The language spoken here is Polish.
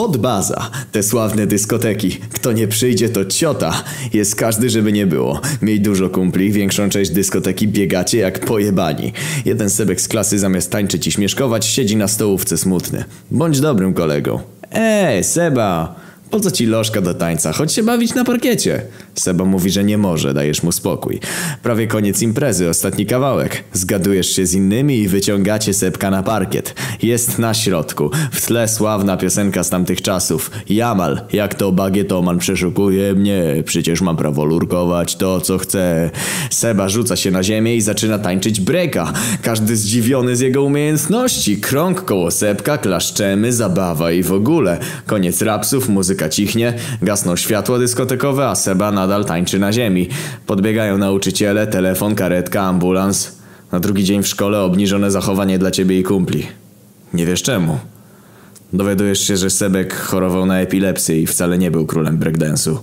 Podbaza, te sławne dyskoteki. Kto nie przyjdzie to ciota. Jest każdy, żeby nie było. Miej dużo kumpli, większą część dyskoteki biegacie jak pojebani. Jeden sebek z klasy zamiast tańczyć i śmieszkować siedzi na stołówce smutny. Bądź dobrym kolegą. Ej, Seba! Po co ci lożka do tańca? Chodź się bawić na parkiecie. Seba mówi, że nie może, dajesz mu spokój. Prawie koniec imprezy, ostatni kawałek. Zgadujesz się z innymi i wyciągacie Sebka na parkiet. Jest na środku. W tle sławna piosenka z tamtych czasów. Jamal, jak to bagietoman przeszukuje mnie. Przecież mam prawo lurkować to, co chcę. Seba rzuca się na ziemię i zaczyna tańczyć breka. Każdy zdziwiony z jego umiejętności. Krąg koło Sebka, klaszczemy, zabawa i w ogóle. Koniec rapsów, muzyka cichnie, gasną światła dyskotekowe, a Seba nadal tańczy na ziemi. Podbiegają nauczyciele, telefon, karetka, ambulans. Na drugi dzień w szkole obniżone zachowanie dla ciebie i kumpli. Nie wiesz czemu. Dowiadujesz się, że Sebek chorował na epilepsję i wcale nie był królem breakdance'u.